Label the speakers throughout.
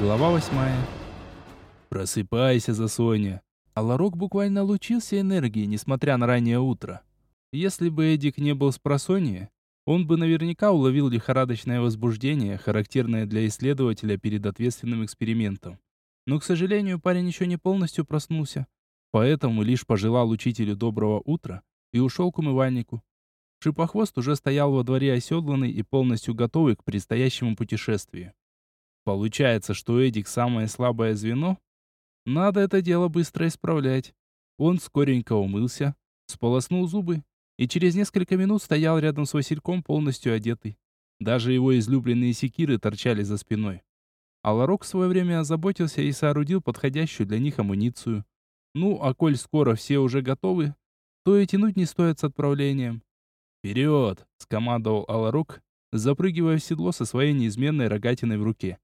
Speaker 1: Глава восьмая. Просыпайся, Засоня. Аларок буквально лучился энергией, несмотря на раннее утро. Если бы Эдик не был с просонья, он бы наверняка уловил лихорадочное возбуждение, характерное для исследователя перед ответственным экспериментом. Но, к сожалению, парень еще не полностью проснулся, поэтому лишь пожелал учителю доброго утра и ушел к умывальнику. Шипохвост уже стоял во дворе оседланный и полностью готовый к предстоящему путешествию. Получается, что Эдик самое слабое звено? Надо это дело быстро исправлять. Он скоренько умылся, сполоснул зубы и через несколько минут стоял рядом с Васильком полностью одетый. Даже его излюбленные секиры торчали за спиной. А Ларок в свое время озаботился и соорудил подходящую для них амуницию. Ну, а коль скоро все уже готовы, то и тянуть не стоит с отправлением. «Вперед!» — скомандовал Аларук, запрыгивая в седло со своей неизменной рогатиной в руке.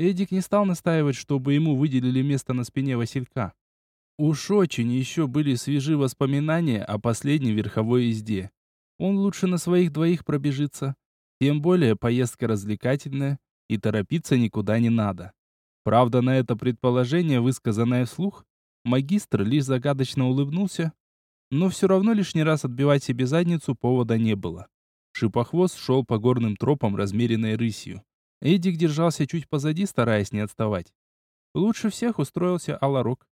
Speaker 1: Эдик не стал настаивать, чтобы ему выделили место на спине Василька. Уж очень еще были свежи воспоминания о последней верховой езде. Он лучше на своих двоих пробежится. Тем более поездка развлекательная, и торопиться никуда не надо. Правда, на это предположение, высказанное вслух, магистр лишь загадочно улыбнулся, но все равно лишний раз отбивать себе задницу повода не было. Шипохвост шел по горным тропам размеренной рысью. Эдик держался чуть позади, стараясь не отставать. Лучше всех устроился Аларок.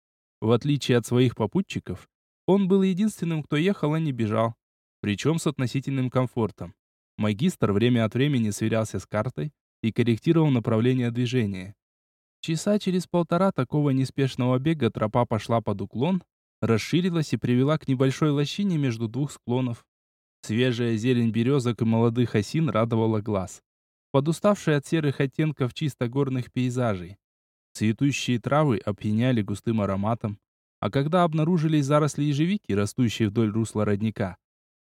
Speaker 1: В отличие от своих попутчиков, он был единственным, кто ехал, а не бежал. Причем с относительным комфортом. Магистр время от времени сверялся с картой и корректировал направление движения. Часа через полтора такого неспешного бега тропа пошла под уклон, расширилась и привела к небольшой лощине между двух склонов. Свежая зелень березок и молодых осин радовала глаз подуставшие от серых оттенков чисто горных пейзажей. Цветущие травы опьяняли густым ароматом, а когда обнаружились заросли ежевики, растущие вдоль русла родника,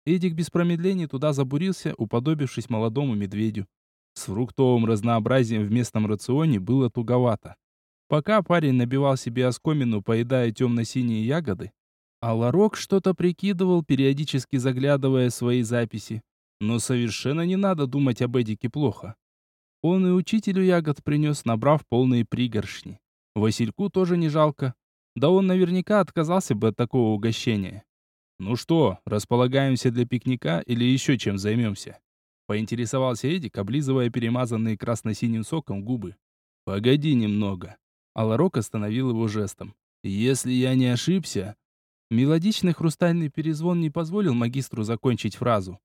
Speaker 1: Эдик без промедления туда забурился, уподобившись молодому медведю. С фруктовым разнообразием в местном рационе было туговато. Пока парень набивал себе оскомину, поедая темно-синие ягоды, а Ларок что-то прикидывал, периодически заглядывая свои записи. Но совершенно не надо думать об Эдике плохо. Он и учителю ягод принес, набрав полные пригоршни. Васильку тоже не жалко. Да он наверняка отказался бы от такого угощения. «Ну что, располагаемся для пикника или еще чем займемся?» Поинтересовался Эдик, облизывая перемазанные красно-синим соком губы. «Погоди немного». Аларок остановил его жестом. «Если я не ошибся...» Мелодичный хрустальный перезвон не позволил магистру закончить фразу.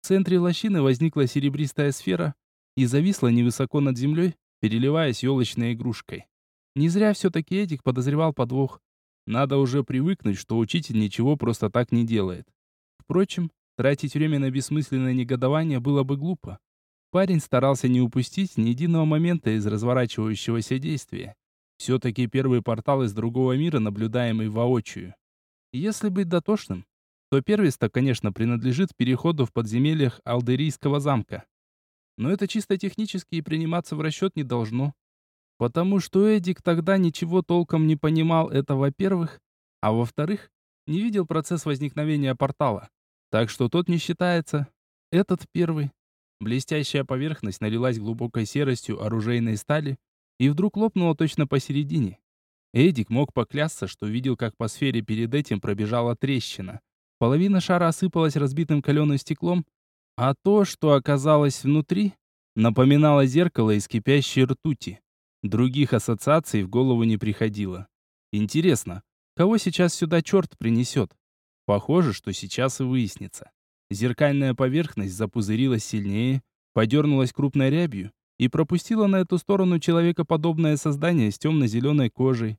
Speaker 1: В центре лощины возникла серебристая сфера и зависла невысоко над землей, переливаясь елочной игрушкой. Не зря все-таки Эдик подозревал подвох. Надо уже привыкнуть, что учитель ничего просто так не делает. Впрочем, тратить время на бессмысленное негодование было бы глупо. Парень старался не упустить ни единого момента из разворачивающегося действия. Все-таки первый портал из другого мира, наблюдаемый воочию. Если быть дотошным, то первенство, конечно, принадлежит переходу в подземельях Алдерийского замка. Но это чисто технически и приниматься в расчет не должно. Потому что Эдик тогда ничего толком не понимал, это во-первых, а во-вторых, не видел процесс возникновения портала. Так что тот не считается. Этот первый. Блестящая поверхность налилась глубокой серостью оружейной стали и вдруг лопнула точно посередине. Эдик мог поклясться, что видел, как по сфере перед этим пробежала трещина, Половина шара осыпалась разбитым каленым стеклом, а то, что оказалось внутри, напоминало зеркало из кипящей ртути. Других ассоциаций в голову не приходило. Интересно, кого сейчас сюда черт принесет? Похоже, что сейчас и выяснится. Зеркальная поверхность запузырилась сильнее, подернулась крупной рябью и пропустила на эту сторону человекоподобное создание с темно-зеленой кожей.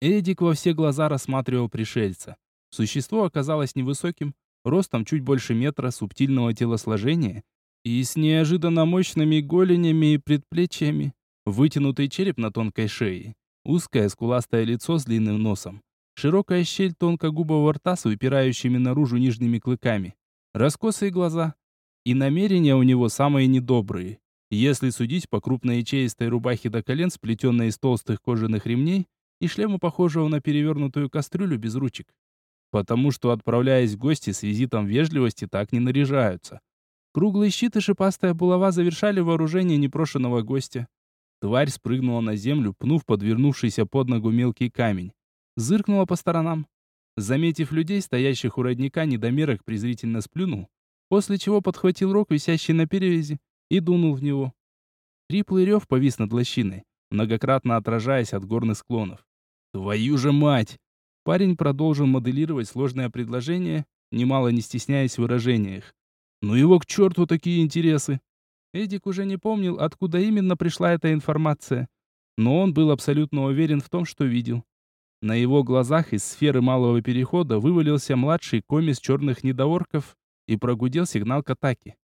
Speaker 1: Эдик во все глаза рассматривал пришельца. Существо оказалось невысоким, ростом чуть больше метра, субтильного телосложения и с неожиданно мощными голенями и предплечьями, вытянутый череп на тонкой шее, узкое скуластое лицо с длинным носом, широкая щель тонкогубого рта с выпирающими наружу нижними клыками, раскосые глаза. И намерения у него самые недобрые, если судить по крупной ячеистой рубахе до колен, сплетенной из толстых кожаных ремней, и шлему, похожего на перевернутую кастрюлю без ручек потому что, отправляясь в гости с визитом вежливости, так не наряжаются. Круглый щит и шипастая булава завершали вооружение непрошенного гостя. Тварь спрыгнула на землю, пнув подвернувшийся под ногу мелкий камень. Зыркнула по сторонам. Заметив людей, стоящих у родника, недомерок презрительно сплюнул, после чего подхватил рог, висящий на перевязи, и дунул в него. Триплый рев повис над лощиной, многократно отражаясь от горных склонов. «Твою же мать!» Парень продолжил моделировать сложное предложение, немало не стесняясь в выражениях. «Ну его к черту такие интересы!» Эдик уже не помнил, откуда именно пришла эта информация, но он был абсолютно уверен в том, что видел. На его глазах из сферы малого перехода вывалился младший комис черных недоорков и прогудел сигнал к атаке.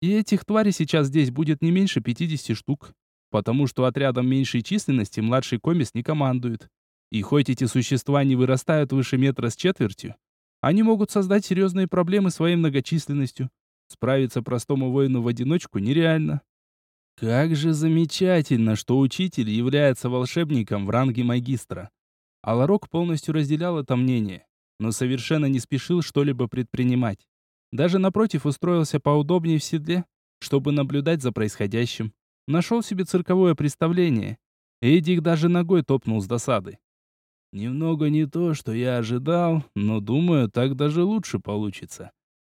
Speaker 1: И этих тварей сейчас здесь будет не меньше 50 штук, потому что отрядом меньшей численности младший комис не командует. И хоть эти существа не вырастают выше метра с четвертью, они могут создать серьезные проблемы своей многочисленностью. Справиться простому воину в одиночку нереально. Как же замечательно, что учитель является волшебником в ранге магистра. Аларок полностью разделял это мнение, но совершенно не спешил что-либо предпринимать. Даже напротив устроился поудобнее в седле, чтобы наблюдать за происходящим. Нашел себе цирковое представление. Эдик даже ногой топнул с досады. «Немного не то, что я ожидал, но, думаю, так даже лучше получится».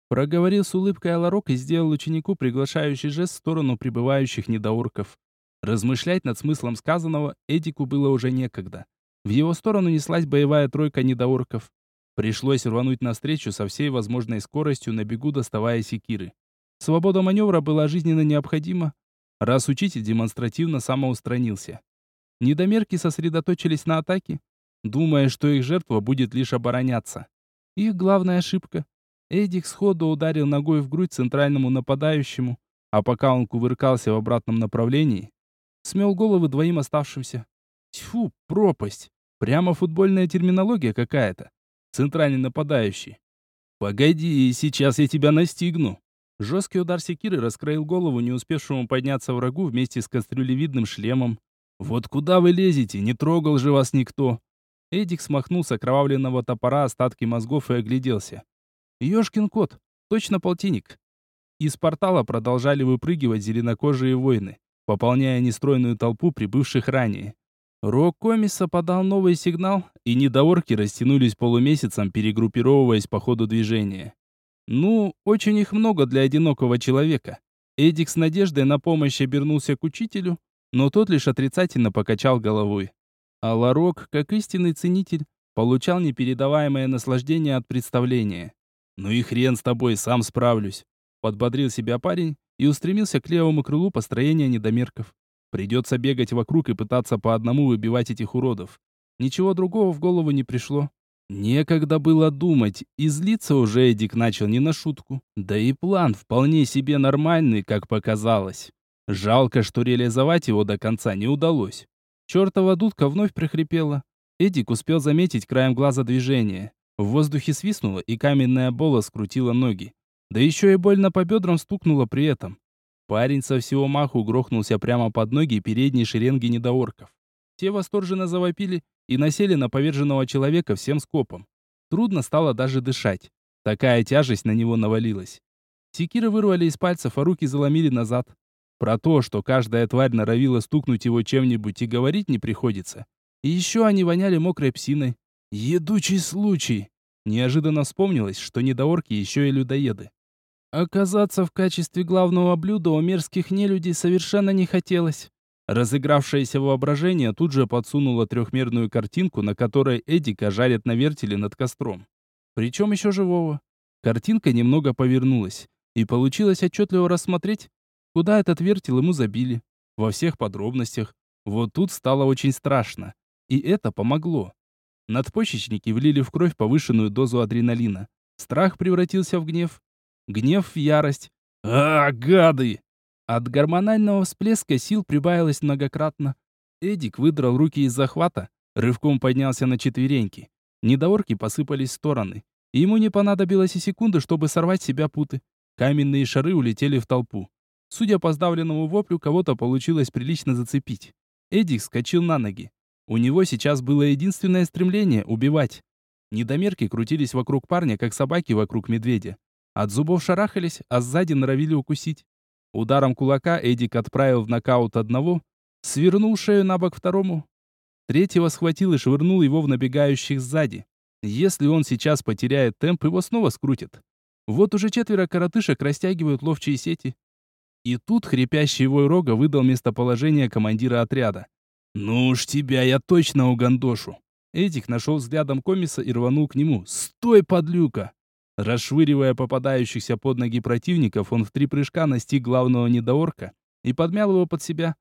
Speaker 1: Проговорил с улыбкой Аларок и сделал ученику приглашающий жест в сторону прибывающих недоурков. Размышлять над смыслом сказанного Эдику было уже некогда. В его сторону неслась боевая тройка недоорков. Пришлось рвануть навстречу со всей возможной скоростью на бегу, доставая секиры. Свобода маневра была жизненно необходима, раз учитель демонстративно самоустранился. Недомерки сосредоточились на атаке, думая, что их жертва будет лишь обороняться. Их главная ошибка. Эдик сходу ударил ногой в грудь центральному нападающему, а пока он кувыркался в обратном направлении, смел головы двоим оставшимся. Тьфу, пропасть! Прямо футбольная терминология какая-то. Центральный нападающий. «Погоди, сейчас я тебя настигну!» Жесткий удар секиры раскроил голову не успевшему подняться врагу вместе с кастрюлевидным шлемом. «Вот куда вы лезете? Не трогал же вас никто!» Эдик смахнул с окровавленного топора остатки мозгов и огляделся. «Ешкин кот! Точно полтинник!» Из портала продолжали выпрыгивать зеленокожие воины, пополняя нестройную толпу прибывших ранее. Рок комиса подал новый сигнал, и недоорки растянулись полумесяцем, перегруппировываясь по ходу движения. Ну, очень их много для одинокого человека. Эдик с надеждой на помощь обернулся к учителю, но тот лишь отрицательно покачал головой. А Ларок, как истинный ценитель, получал непередаваемое наслаждение от представления. «Ну и хрен с тобой, сам справлюсь», — подбодрил себя парень и устремился к левому крылу построения недомерков. Придется бегать вокруг и пытаться по одному выбивать этих уродов. Ничего другого в голову не пришло. Некогда было думать, и злиться уже Эдик начал не на шутку. Да и план вполне себе нормальный, как показалось. Жалко, что реализовать его до конца не удалось. Чертова дудка вновь прихрипела. Эдик успел заметить краем глаза движение. В воздухе свистнуло, и каменная бола скрутила ноги. Да еще и больно по бедрам стукнуло при этом. Парень со всего маху грохнулся прямо под ноги передней шеренги недоорков. Те восторженно завопили и насели на поверженного человека всем скопом. Трудно стало даже дышать. Такая тяжесть на него навалилась. Секиры вырвали из пальцев, а руки заломили назад. Про то, что каждая тварь норовила стукнуть его чем-нибудь и говорить не приходится. И еще они воняли мокрой псиной. Едучий случай! Неожиданно вспомнилось, что недоорки еще и людоеды. Оказаться в качестве главного блюда у мерзких нелюдей совершенно не хотелось. Разыгравшееся воображение тут же подсунуло трехмерную картинку, на которой Эдика жарят на вертеле над костром. Причем еще живого. Картинка немного повернулась, и получилось отчетливо рассмотреть, куда этот вертел ему забили. Во всех подробностях. Вот тут стало очень страшно. И это помогло. Надпочечники влили в кровь повышенную дозу адреналина. Страх превратился в гнев, гнев в ярость. «А, гады!» От гормонального всплеска сил прибавилось многократно. Эдик выдрал руки из захвата, рывком поднялся на четвереньки. Недоорки посыпались в стороны. Ему не понадобилось и секунды, чтобы сорвать себя путы. Каменные шары улетели в толпу. Судя по сдавленному воплю, кого-то получилось прилично зацепить. Эдик скочил на ноги. У него сейчас было единственное стремление — убивать. Недомерки крутились вокруг парня, как собаки вокруг медведя. От зубов шарахались, а сзади норовили укусить. Ударом кулака Эдик отправил в нокаут одного, Свернул шею на бок второму. Третьего схватил и швырнул его в набегающих сзади. Если он сейчас потеряет темп, его снова скрутит. Вот уже четверо коротышек растягивают ловчие сети. И тут хрипящий вой рога выдал местоположение командира отряда. «Ну уж тебя я точно угандошу!» Эдик нашел взглядом комиса и рванул к нему. «Стой, подлюка!» Расшвыривая попадающихся под ноги противников, он в три прыжка настиг главного недоорка и подмял его под себя.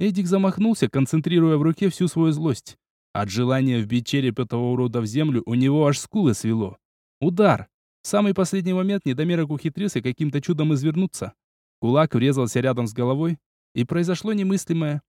Speaker 1: Эдик замахнулся, концентрируя в руке всю свою злость. От желания вбить череп этого урода в землю у него аж скулы свело. Удар! В самый последний момент недомерок ухитрился каким-то чудом извернуться. Кулак врезался рядом с головой, и произошло немыслимое.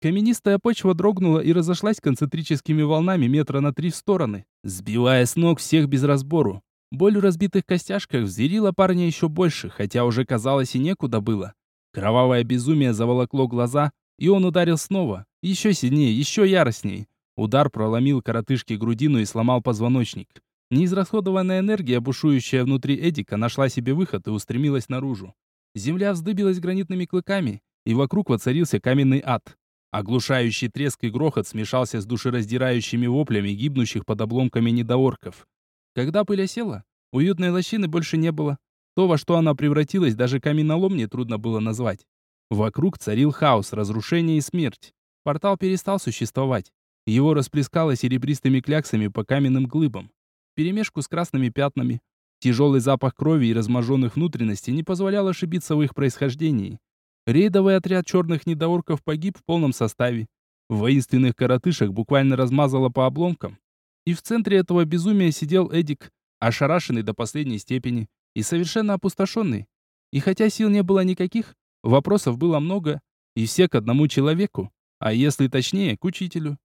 Speaker 1: Каменистая почва дрогнула и разошлась концентрическими волнами метра на три в стороны, сбивая с ног всех без разбору. Боль в разбитых костяшках взъярила парня еще больше, хотя уже казалось и некуда было. Кровавое безумие заволокло глаза, и он ударил снова, еще сильнее, еще яростней. Удар проломил коротышке грудину и сломал позвоночник. Неизрасходованная энергия, бушующая внутри Эдика, нашла себе выход и устремилась наружу. Земля вздыбилась гранитными клыками, и вокруг воцарился каменный ад. Оглушающий треск и грохот смешался с душераздирающими воплями гибнущих под обломками недоорков. Когда пыль осела, уютной лощины больше не было. То, во что она превратилась, даже каменолом не трудно было назвать. Вокруг царил хаос, разрушение и смерть. Портал перестал существовать. Его расплескало серебристыми кляксами по каменным глыбам. Перемешку с красными пятнами. Тяжелый запах крови и разможенных внутренностей не позволял ошибиться в их происхождении. Рейдовый отряд черных недоорков погиб в полном составе. Воинственных коротышек буквально размазало по обломкам. И в центре этого безумия сидел Эдик, ошарашенный до последней степени и совершенно опустошенный. И хотя сил не было никаких, вопросов было много, и все к одному человеку, а если точнее, к учителю.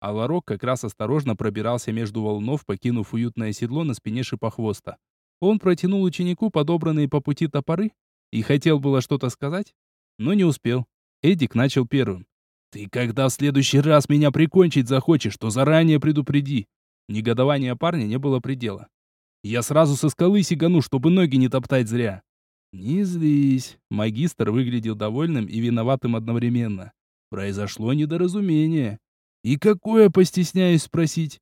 Speaker 1: А Ларок как раз осторожно пробирался между волнов, покинув уютное седло на спине шипохвоста. Он протянул ученику подобранные по пути топоры и хотел было что-то сказать, но не успел. Эдик начал первым. «Ты когда в следующий раз меня прикончить захочешь, то заранее предупреди». Негодования парня не было предела. «Я сразу со скалы сигану, чтобы ноги не топтать зря». «Не злись». Магистр выглядел довольным и виноватым одновременно. «Произошло недоразумение». «И какое, постесняюсь спросить?»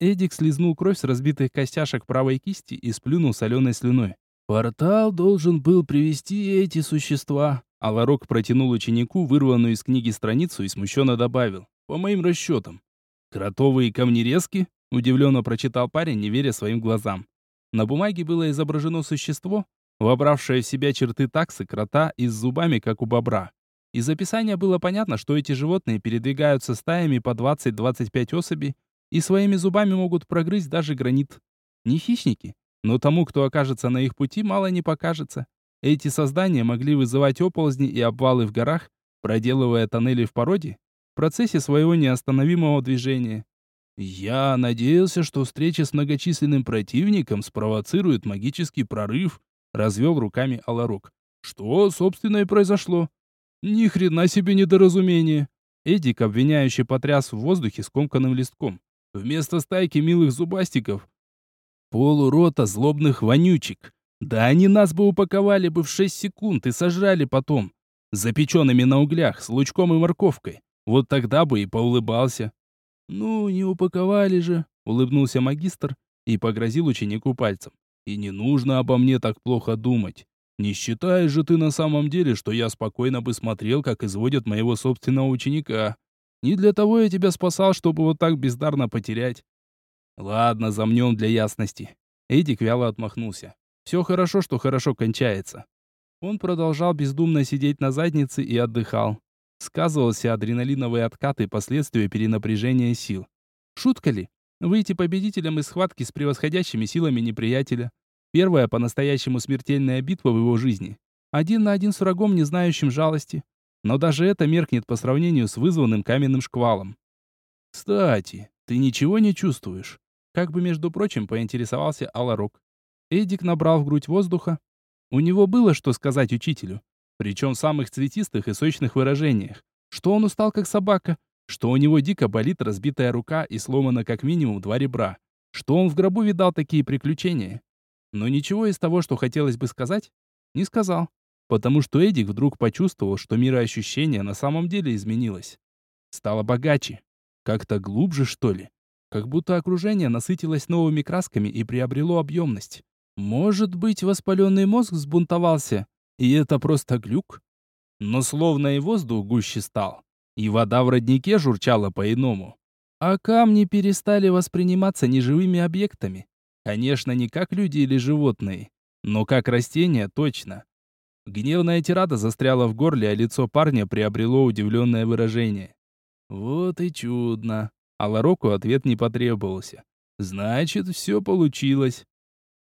Speaker 1: Эдик слезнул кровь с разбитых костяшек правой кисти и сплюнул соленой слюной. «Портал должен был привести эти существа. Аларок протянул ученику вырванную из книги страницу и смущенно добавил. «По моим расчетам». «Кротовые камнерезки?» — удивленно прочитал парень, не веря своим глазам. На бумаге было изображено существо, вобравшее в себя черты таксы, крота и с зубами, как у бобра. Из описания было понятно, что эти животные передвигаются стаями по 20-25 особей и своими зубами могут прогрызть даже гранит. Не хищники, но тому, кто окажется на их пути, мало не покажется. Эти создания могли вызывать оползни и обвалы в горах, проделывая тоннели в породе, в процессе своего неостановимого движения. Я надеялся, что встреча с многочисленным противником спровоцирует магический прорыв, развел руками Аларок. Что, собственно, и произошло. Ни хрена себе недоразумение. Эдик обвиняющий потряс в воздухе скомканным листком. Вместо стайки милых зубастиков полурота злобных вонючек. Да они нас бы упаковали бы в 6 секунд и сожрали потом. Запеченными на углях, с лучком и морковкой. Вот тогда бы и поулыбался. «Ну, не упаковали же», — улыбнулся магистр и погрозил ученику пальцем. «И не нужно обо мне так плохо думать. Не считаешь же ты на самом деле, что я спокойно бы смотрел, как изводят моего собственного ученика. Не для того я тебя спасал, чтобы вот так бездарно потерять». «Ладно, замнем для ясности». Эдик вяло отмахнулся. Все хорошо, что хорошо кончается. Он продолжал бездумно сидеть на заднице и отдыхал. Сказывался адреналиновый откат и последствия перенапряжения сил. Шутка ли? Выйти победителем из схватки с превосходящими силами неприятеля. Первая по-настоящему смертельная битва в его жизни. Один на один с врагом, не знающим жалости. Но даже это меркнет по сравнению с вызванным каменным шквалом. «Кстати, ты ничего не чувствуешь?» Как бы, между прочим, поинтересовался Аларок. Эдик набрал в грудь воздуха. У него было что сказать учителю, причем в самых цветистых и сочных выражениях. Что он устал как собака, что у него дико болит разбитая рука и сломано как минимум два ребра, что он в гробу видал такие приключения. Но ничего из того, что хотелось бы сказать, не сказал. Потому что Эдик вдруг почувствовал, что мироощущение на самом деле изменилось. Стало богаче, как-то глубже, что ли. Как будто окружение насытилось новыми красками и приобрело объемность. Может быть, воспаленный мозг взбунтовался, и это просто глюк? Но словно и воздух гуще стал, и вода в роднике журчала по-иному. А камни перестали восприниматься неживыми объектами. Конечно, не как люди или животные, но как растения точно. Гневная тирада застряла в горле, а лицо парня приобрело удивленное выражение. Вот и чудно. А Лароку ответ не потребовался. Значит, все получилось.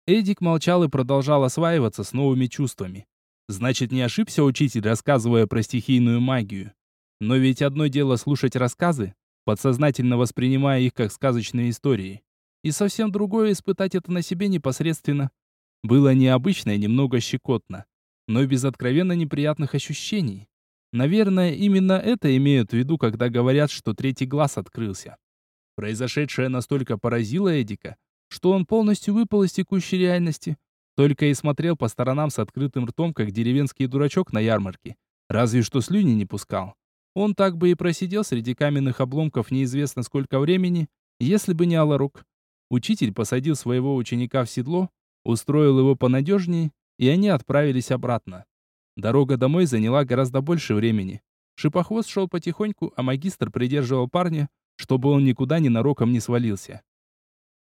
Speaker 1: Эдик молчал и продолжал осваиваться с новыми чувствами. Значит, не ошибся учитель, рассказывая про стихийную магию. Но ведь одно дело слушать рассказы, подсознательно воспринимая их как сказочные истории. И совсем другое испытать это на себе непосредственно. Было необычно и немного щекотно, но без откровенно неприятных ощущений. Наверное, именно это имеют в виду, когда говорят, что третий глаз открылся. Произошедшее настолько поразило Эдика, что он полностью выпал из текущей реальности, только и смотрел по сторонам с открытым ртом, как деревенский дурачок на ярмарке. Разве что слюни не пускал. Он так бы и просидел среди каменных обломков неизвестно сколько времени, если бы не Аларук. Учитель посадил своего ученика в седло, устроил его понадежнее, и они отправились обратно. Дорога домой заняла гораздо больше времени. Шипохвост шел потихоньку, а магистр придерживал парня, чтобы он никуда ненароком не свалился.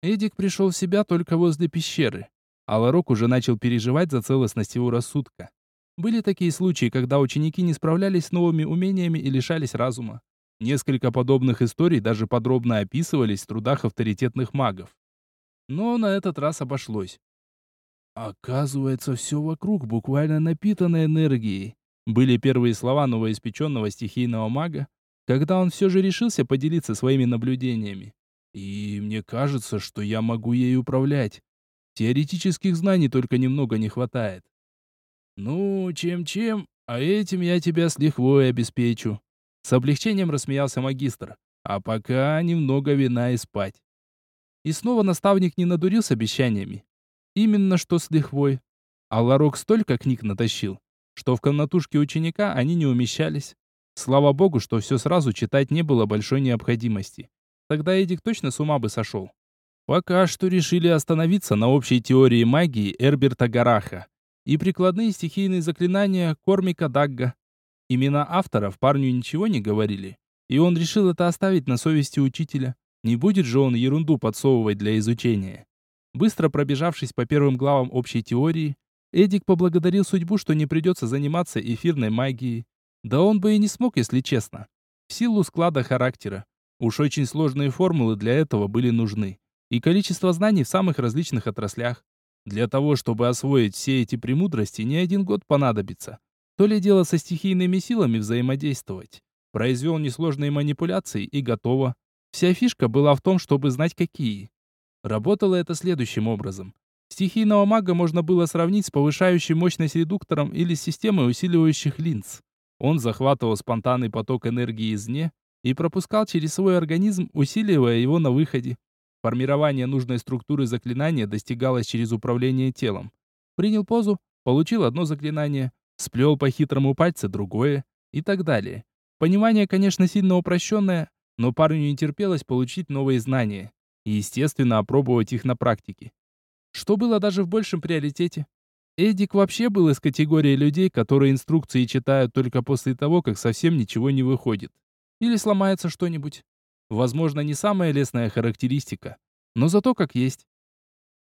Speaker 1: Эдик пришел в себя только возле пещеры, а Ларок уже начал переживать за целостность его рассудка. Были такие случаи, когда ученики не справлялись с новыми умениями и лишались разума. Несколько подобных историй даже подробно описывались в трудах авторитетных магов. Но на этот раз обошлось. Оказывается, все вокруг буквально напитано энергией. Были первые слова новоиспеченного стихийного мага, когда он все же решился поделиться своими наблюдениями. И мне кажется, что я могу ей управлять. Теоретических знаний только немного не хватает. Ну, чем-чем, а этим я тебя с лихвой обеспечу. С облегчением рассмеялся магистр. А пока немного вина и спать. И снова наставник не надурил с обещаниями. Именно что с лихвой. А Ларок столько книг натащил, что в комнатушке ученика они не умещались. Слава богу, что все сразу читать не было большой необходимости. Тогда Эдик точно с ума бы сошел. Пока что решили остановиться на общей теории магии Эрберта Гараха и прикладные стихийные заклинания Кормика Дагга. Имена авторов парню ничего не говорили, и он решил это оставить на совести учителя. Не будет же он ерунду подсовывать для изучения. Быстро пробежавшись по первым главам общей теории, Эдик поблагодарил судьбу, что не придется заниматься эфирной магией. Да он бы и не смог, если честно. В силу склада характера. Уж очень сложные формулы для этого были нужны. И количество знаний в самых различных отраслях. Для того, чтобы освоить все эти премудрости, не один год понадобится. То ли дело со стихийными силами взаимодействовать. Произвел несложные манипуляции и готово. Вся фишка была в том, чтобы знать какие. Работало это следующим образом. Стихийного мага можно было сравнить с повышающей мощность редуктором или системой усиливающих линз. Он захватывал спонтанный поток энергии извне и пропускал через свой организм, усиливая его на выходе. Формирование нужной структуры заклинания достигалось через управление телом. Принял позу, получил одно заклинание, сплел по хитрому пальце другое и так далее. Понимание, конечно, сильно упрощенное, но парню не терпелось получить новые знания и, естественно, опробовать их на практике. Что было даже в большем приоритете. Эдик вообще был из категории людей, которые инструкции читают только после того, как совсем ничего не выходит. Или сломается что-нибудь. Возможно, не самая лестная характеристика, но зато как есть.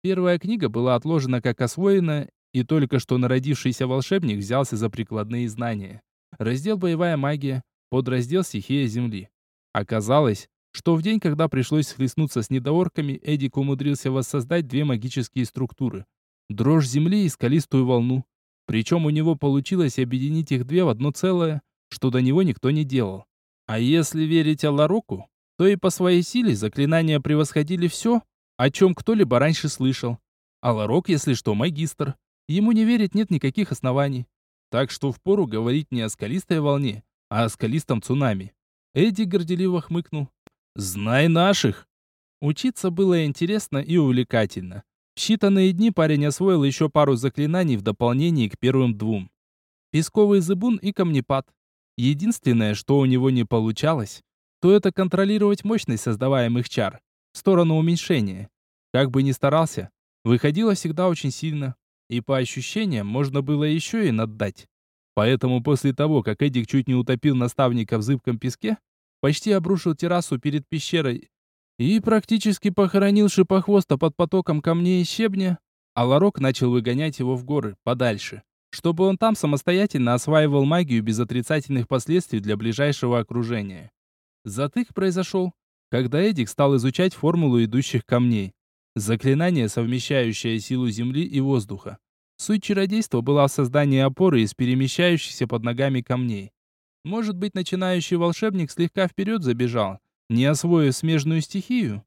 Speaker 1: Первая книга была отложена как освоенная, и только что народившийся волшебник взялся за прикладные знания. Раздел «Боевая магия», подраздел «Стихия Земли». Оказалось, что в день, когда пришлось схлестнуться с недоорками, Эдик умудрился воссоздать две магические структуры. Дрожь земли и скалистую волну. Причем у него получилось объединить их две в одно целое, что до него никто не делал. А если верить Аллароку, то и по своей силе заклинания превосходили все, о чем кто-либо раньше слышал. Алларок, если что, магистр. Ему не верить нет никаких оснований. Так что впору говорить не о скалистой волне, а о скалистом цунами. Эдди горделиво хмыкнул. Знай наших. Учиться было интересно и увлекательно. В считанные дни парень освоил еще пару заклинаний в дополнение к первым двум. песковый зыбун и камнепад. Единственное, что у него не получалось, то это контролировать мощность создаваемых чар в сторону уменьшения. Как бы ни старался, выходило всегда очень сильно, и по ощущениям можно было еще и наддать. Поэтому после того, как Эдик чуть не утопил наставника в зыбком песке, почти обрушил террасу перед пещерой и практически похоронил шипохвоста под потоком камней и щебня, а Ларок начал выгонять его в горы, подальше, чтобы он там самостоятельно осваивал магию без отрицательных последствий для ближайшего окружения. Затык произошел, когда Эдик стал изучать формулу идущих камней. Заклинание, совмещающее силу земли и воздуха. Суть чародейства была в создании опоры из перемещающихся под ногами камней. Может быть, начинающий волшебник слегка вперед забежал, не освоив смежную стихию?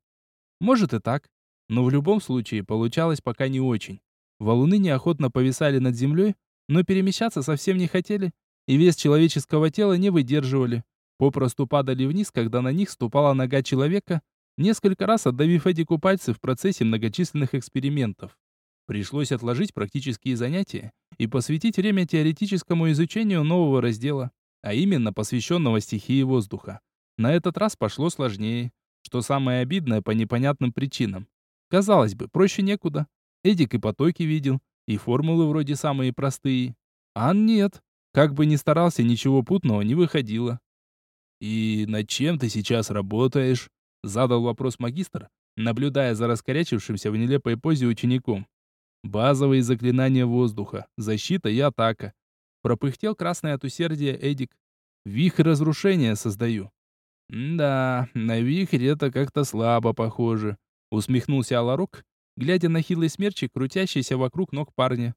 Speaker 1: Может и так. Но в любом случае получалось пока не очень. Валуны неохотно повисали над землей, но перемещаться совсем не хотели, и вес человеческого тела не выдерживали. Попросту падали вниз, когда на них ступала нога человека, несколько раз отдавив Эдику пальцы в процессе многочисленных экспериментов. Пришлось отложить практические занятия и посвятить время теоретическому изучению нового раздела, а именно посвященного стихии воздуха. На этот раз пошло сложнее, что самое обидное по непонятным причинам. Казалось бы, проще некуда. Эдик и потоки видел, и формулы вроде самые простые. А нет, как бы ни старался, ничего путного не выходило. «И над чем ты сейчас работаешь?» Задал вопрос магистр, наблюдая за раскорячившимся в нелепой позе учеником. «Базовые заклинания воздуха, защита и атака». Пропыхтел красный от усердия Эдик. «Вихрь разрушения создаю». «Да, на вихрь это как-то слабо похоже», усмехнулся Аларок, глядя на хилый смерчик, крутящийся вокруг ног парня.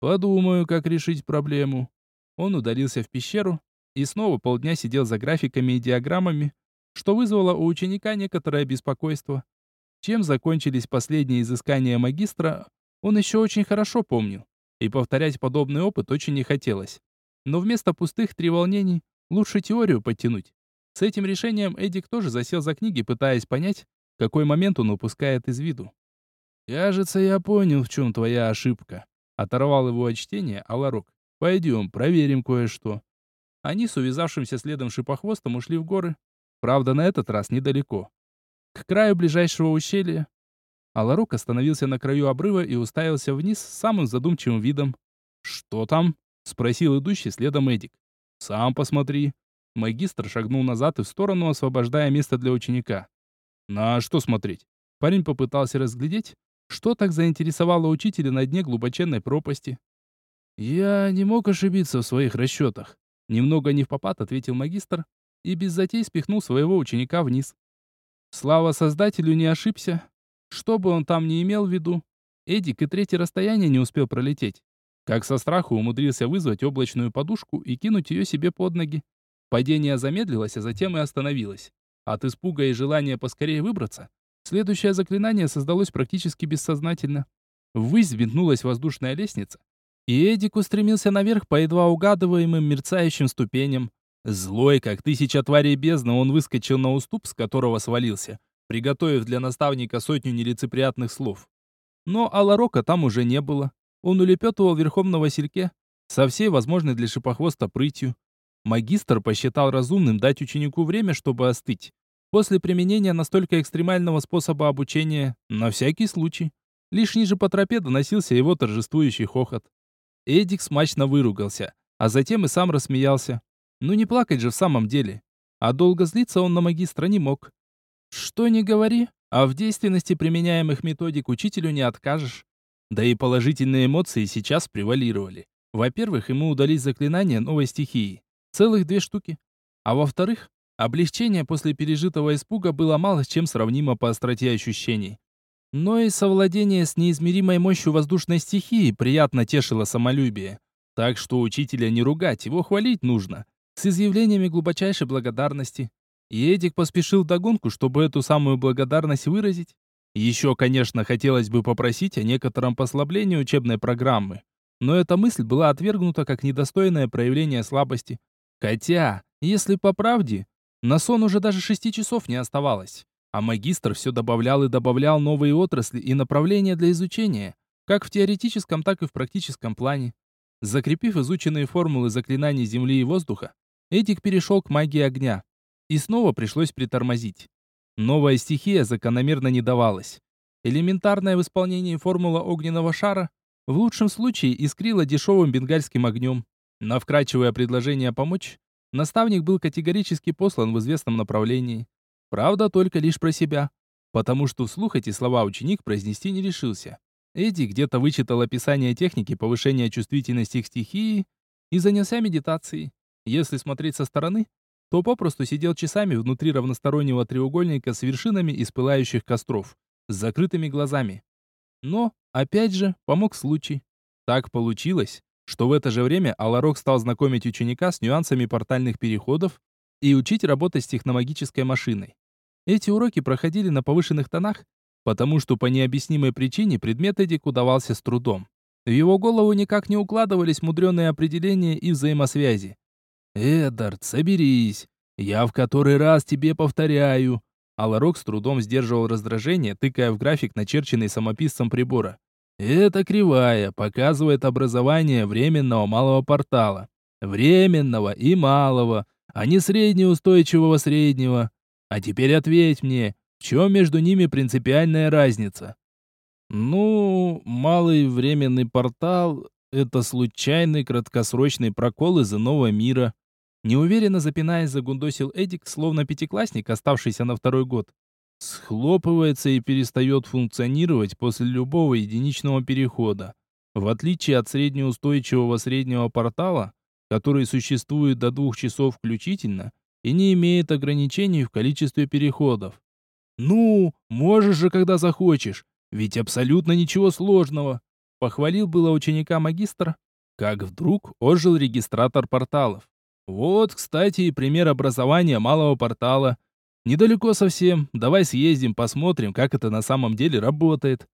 Speaker 1: «Подумаю, как решить проблему». Он удалился в пещеру и снова полдня сидел за графиками и диаграммами, что вызвало у ученика некоторое беспокойство. Чем закончились последние изыскания магистра, он еще очень хорошо помнил, и повторять подобный опыт очень не хотелось. Но вместо пустых треволнений лучше теорию подтянуть. С этим решением Эдик тоже засел за книги, пытаясь понять, какой момент он упускает из виду. «Кажется, я понял, в чем твоя ошибка», — оторвал его от чтения Аларок. «Пойдем, проверим кое-что». Они с увязавшимся следом шипохвостом ушли в горы. Правда, на этот раз недалеко. К краю ближайшего ущелья. Аларок остановился на краю обрыва и уставился вниз с самым задумчивым видом. «Что там?» — спросил идущий следом Эдик. «Сам посмотри». Магистр шагнул назад и в сторону, освобождая место для ученика. На что смотреть? Парень попытался разглядеть, что так заинтересовало учителя на дне глубоченной пропасти. «Я не мог ошибиться в своих расчетах», — немного не в попад ответил магистр и без затей спихнул своего ученика вниз. Слава Создателю не ошибся. Что бы он там ни имел в виду, Эдик и третье расстояние не успел пролететь. Как со страху умудрился вызвать облачную подушку и кинуть ее себе под ноги. Падение замедлилось, а затем и остановилось. От испуга и желания поскорее выбраться, следующее заклинание создалось практически бессознательно. Ввысь винтнулась воздушная лестница, и Эдик устремился наверх по едва угадываемым мерцающим ступеням. Злой, как тысяча тварей бездны, он выскочил на уступ, с которого свалился, приготовив для наставника сотню нелицеприятных слов. Но Аларока там уже не было. Он улепетывал верхом на Васильке, со всей возможной для шипохвоста прытью. Магистр посчитал разумным дать ученику время, чтобы остыть. После применения настолько экстремального способа обучения, на всякий случай. Лишь ниже по тропе доносился его торжествующий хохот. Эдик смачно выругался, а затем и сам рассмеялся. Ну не плакать же в самом деле. А долго злиться он на магистра не мог. Что не говори, а в действенности применяемых методик учителю не откажешь. Да и положительные эмоции сейчас превалировали. Во-первых, ему удались заклинания новой стихии. Целых две штуки. А во-вторых, облегчение после пережитого испуга было мало чем сравнимо по остроте ощущений. Но и совладение с неизмеримой мощью воздушной стихии приятно тешило самолюбие. Так что учителя не ругать, его хвалить нужно. С изъявлениями глубочайшей благодарности. И Эдик поспешил догонку, чтобы эту самую благодарность выразить. Еще, конечно, хотелось бы попросить о некотором послаблении учебной программы. Но эта мысль была отвергнута как недостойное проявление слабости. Хотя, если по правде, на сон уже даже шести часов не оставалось. А магистр все добавлял и добавлял новые отрасли и направления для изучения, как в теоретическом, так и в практическом плане. Закрепив изученные формулы заклинаний земли и воздуха, Эдик перешел к магии огня. И снова пришлось притормозить. Новая стихия закономерно не давалась. Элементарная в исполнении формула огненного шара в лучшем случае искрила дешевым бенгальским огнем. На вкрадчивое предложение помочь, наставник был категорически послан в известном направлении. Правда, только лишь про себя. Потому что вслух эти слова ученик произнести не решился. Эдди где-то вычитал описание техники повышения чувствительности к стихии и занялся медитацией. Если смотреть со стороны, то попросту сидел часами внутри равностороннего треугольника с вершинами из пылающих костров, с закрытыми глазами. Но, опять же, помог случай. Так получилось, что в это же время Аларок стал знакомить ученика с нюансами портальных переходов и учить работать с техномагической машиной. Эти уроки проходили на повышенных тонах, потому что по необъяснимой причине предмет Эдик удавался с трудом. В его голову никак не укладывались мудреные определения и взаимосвязи. «Эдард, соберись. Я в который раз тебе повторяю». Аларок с трудом сдерживал раздражение, тыкая в график, начерченный самописцем прибора. «Это кривая, показывает образование временного малого портала. Временного и малого, а не среднеустойчивого среднего. А теперь ответь мне, в чем между ними принципиальная разница? Ну, малый временный портал — это случайный краткосрочный прокол из иного мира. Неуверенно запинаясь, загундосил Эдик, словно пятиклассник, оставшийся на второй год. Схлопывается и перестает функционировать после любого единичного перехода. В отличие от среднеустойчивого среднего портала, который существует до двух часов включительно и не имеет ограничений в количестве переходов. «Ну, можешь же, когда захочешь, ведь абсолютно ничего сложного», похвалил было ученика магистр, как вдруг ожил регистратор порталов. Вот, кстати, и пример образования малого портала. Недалеко совсем, давай съездим, посмотрим, как это на самом деле работает.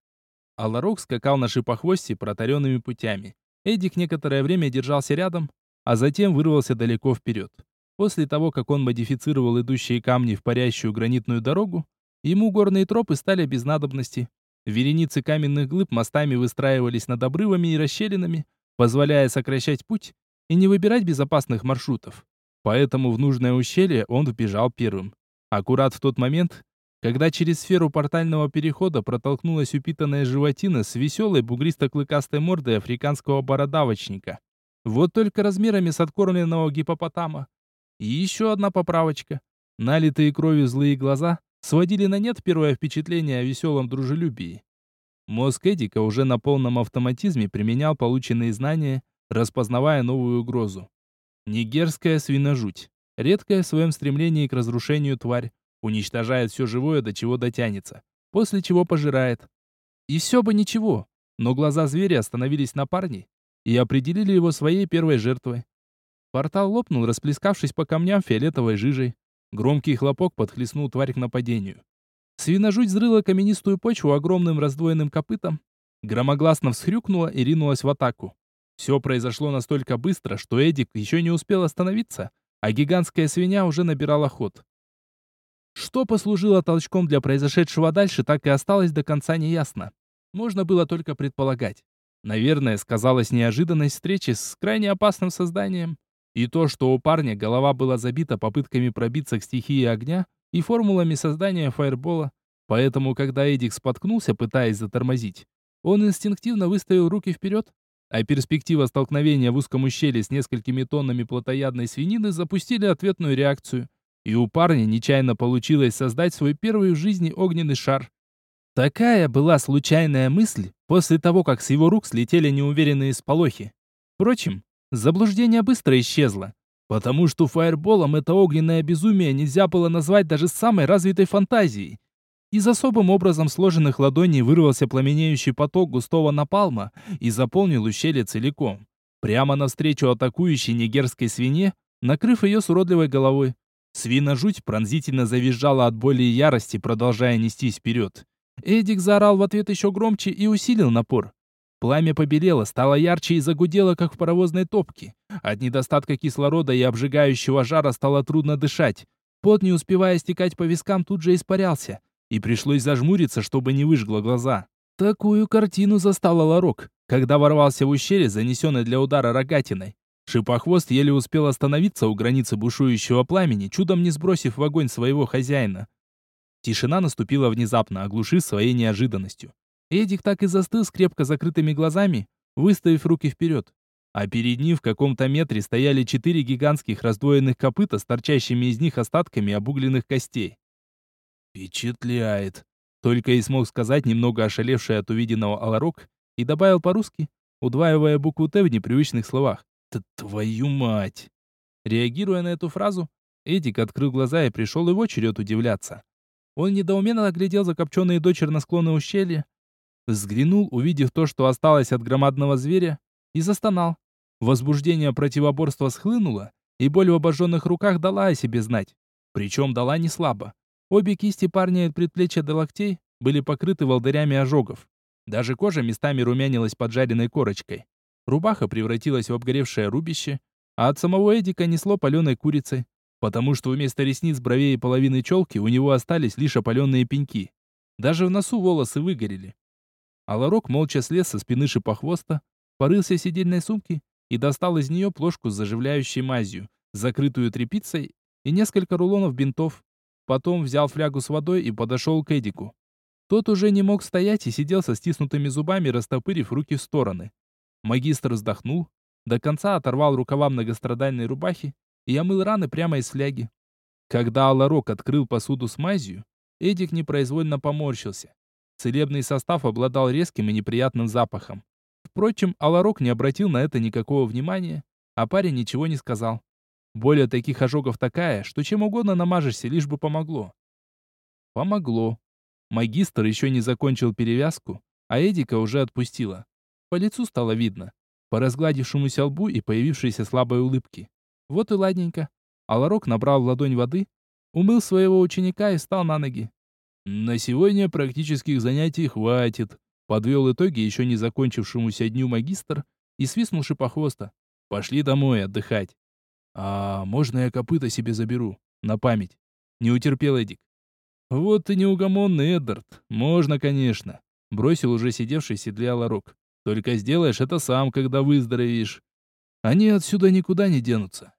Speaker 1: Аларок скакал на шипохвосте протаренными путями. Эдик некоторое время держался рядом, а затем вырвался далеко вперед. После того, как он модифицировал идущие камни в парящую гранитную дорогу, Ему горные тропы стали без надобности. Вереницы каменных глыб мостами выстраивались над обрывами и расщелинами, позволяя сокращать путь и не выбирать безопасных маршрутов. Поэтому в нужное ущелье он вбежал первым. Аккурат в тот момент, когда через сферу портального перехода протолкнулась упитанная животина с веселой бугристо-клыкастой мордой африканского бородавочника. Вот только размерами с откормленного гипопотама. И еще одна поправочка. Налитые кровью злые глаза сводили на нет первое впечатление о веселом дружелюбии. Мозг Эдика уже на полном автоматизме применял полученные знания, распознавая новую угрозу. Нигерская свиножуть. Редкая в своем стремлении к разрушению тварь. Уничтожает все живое, до чего дотянется. После чего пожирает. И все бы ничего. Но глаза зверя остановились на парне и определили его своей первой жертвой. Портал лопнул, расплескавшись по камням фиолетовой жижей. Громкий хлопок подхлестнул тварь к нападению. Свиножуть взрыла каменистую почву огромным раздвоенным копытом, громогласно всхрюкнула и ринулась в атаку. Все произошло настолько быстро, что Эдик еще не успел остановиться, а гигантская свинья уже набирала ход. Что послужило толчком для произошедшего дальше, так и осталось до конца неясно. Можно было только предполагать. Наверное, сказалась неожиданность встречи с крайне опасным созданием. И то, что у парня голова была забита попытками пробиться к стихии огня и формулами создания фаербола, поэтому, когда Эдик споткнулся, пытаясь затормозить, он инстинктивно выставил руки вперед, а перспектива столкновения в узком ущелье с несколькими тоннами плотоядной свинины запустили ответную реакцию. И у парня нечаянно получилось создать свой первый в жизни огненный шар. Такая была случайная мысль после того, как с его рук слетели неуверенные сполохи. Впрочем, Заблуждение быстро исчезло, потому что фаерболом это огненное безумие нельзя было назвать даже самой развитой фантазией. Из особым образом сложенных ладоней вырвался пламенеющий поток густого напалма и заполнил ущелье целиком. Прямо навстречу атакующей нигерской свине, накрыв ее с уродливой головой. Свина-жуть пронзительно завизжала от боли и ярости, продолжая нестись вперед. Эдик заорал в ответ еще громче и усилил напор. Пламя побелело, стало ярче и загудело, как в паровозной топке. От недостатка кислорода и обжигающего жара стало трудно дышать. Пот, не успевая стекать по вискам, тут же испарялся. И пришлось зажмуриться, чтобы не выжгло глаза. Такую картину застала Ларок, когда ворвался в ущелье, занесенное для удара рогатиной. Шипохвост еле успел остановиться у границы бушующего пламени, чудом не сбросив в огонь своего хозяина. Тишина наступила внезапно, оглушив своей неожиданностью. Эдик так и застыл с крепко закрытыми глазами, выставив руки вперед. А перед ним в каком-то метре стояли четыре гигантских раздвоенных копыта с торчащими из них остатками обугленных костей. «Впечатляет!» Только и смог сказать немного ошалевший от увиденного Аларок и добавил по-русски, удваивая букву «Т» в непривычных словах. «Т твою мать!» Реагируя на эту фразу, Эдик открыл глаза и пришел его черед удивляться. Он недоуменно оглядел закопченные дочерно склоны ущелья, взглянул, увидев то, что осталось от громадного зверя, и застонал. Возбуждение противоборства схлынуло, и боль в обожженных руках дала о себе знать. Причем дала не слабо. Обе кисти парня от предплечья до локтей были покрыты волдырями ожогов. Даже кожа местами румянилась поджаренной корочкой. Рубаха превратилась в обгоревшее рубище, а от самого Эдика несло паленой курицей, потому что вместо ресниц, бровей и половины челки у него остались лишь опаленные пеньки. Даже в носу волосы выгорели. Аларок молча слез со спины шипохвоста, порылся в сидельной сумке и достал из нее плошку с заживляющей мазью, закрытую тряпицей и несколько рулонов бинтов. Потом взял флягу с водой и подошел к Эдику. Тот уже не мог стоять и сидел со стиснутыми зубами, растопырив руки в стороны. Магистр вздохнул, до конца оторвал рукава многострадальной рубахи и омыл раны прямо из фляги. Когда Аларок открыл посуду с мазью, Эдик непроизвольно поморщился. Целебный состав обладал резким и неприятным запахом. Впрочем, Аларок не обратил на это никакого внимания, а парень ничего не сказал. Боль от таких ожогов такая, что чем угодно намажешься, лишь бы помогло. Помогло. Магистр еще не закончил перевязку, а Эдика уже отпустила. По лицу стало видно, по разгладившемуся лбу и появившейся слабой улыбке. Вот и ладненько. Аларок набрал в ладонь воды, умыл своего ученика и встал на ноги. На сегодня практических занятий хватит. Подвел итоги еще не закончившемуся дню магистр и свистнул шипохвоста. Пошли домой отдыхать. «А можно я копыта себе заберу? На память?» Не утерпел Эдик. «Вот ты неугомонный, Эддард. Можно, конечно», — бросил уже сидевший в седле Аларок. «Только сделаешь это сам, когда выздоровеешь. Они отсюда никуда не денутся.